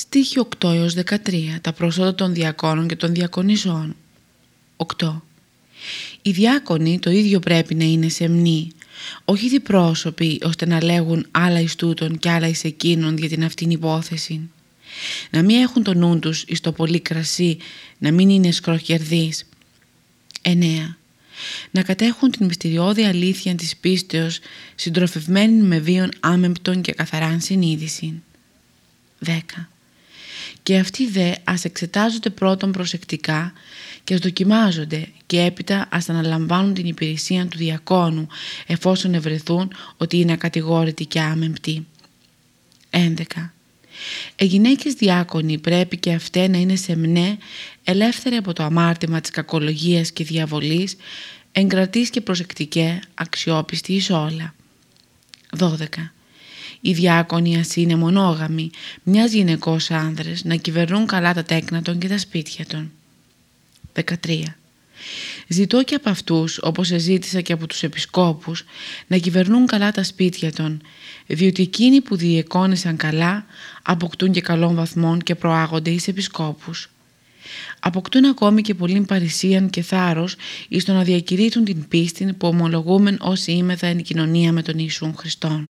Στίχη 8 έως 13. Τα προσώτα των διακόνων και των διακονισών. 8. Οι διάκονοι το ίδιο πρέπει να είναι σεμνοί, όχι διπρόσωποι ώστε να λέγουν άλλα εις τούτον και άλλα εις εκείνον για την αυτήν υπόθεση. Να μην έχουν το νου τους εις το πολύ κρασί, να μην είναι σκροχερδείς. 9. Να κατέχουν την μυστηριώδη αλήθεια της πίστεως συντροφευμένη με βίων άμεμπτων και καθαράν συνείδηση. 10 και αυτοί δε ας εξετάζονται πρώτον προσεκτικά και ας δοκιμάζονται και έπειτα ας αναλαμβάνουν την υπηρεσία του διακόνου εφόσον ευρεθούν ότι είναι ακατηγόρητοι και άμεμπτοι. 11. Οι γυναίκες διάκονοι πρέπει και αυτές να είναι σεμνέ, ελεύθεροι από το αμάρτημα της κακολογίας και διαβολής, εγκρατείς και προσεκτικές, αξιόπιστοι εις όλα. 12 οι διάκονοι ας είναι μονόγαμοι, μιας γυναικός άνδρες, να κυβερνούν καλά τα τέκνα των και τα σπίτια των. 13. Ζητώ και από αυτούς, όπως ζήτησα και από τους επισκόπους, να κυβερνούν καλά τα σπίτια των, διότι εκείνοι που διεκόνησαν καλά αποκτούν και καλών βαθμών και προάγονται εις επισκόπους. Αποκτούν ακόμη και πολύ παρησίαν και θάρρος εις το να διακηρύττουν την πίστη που ομολογούμεν όσοι είμεθα εν κοινωνία με τον Ιησούν Χριστόν.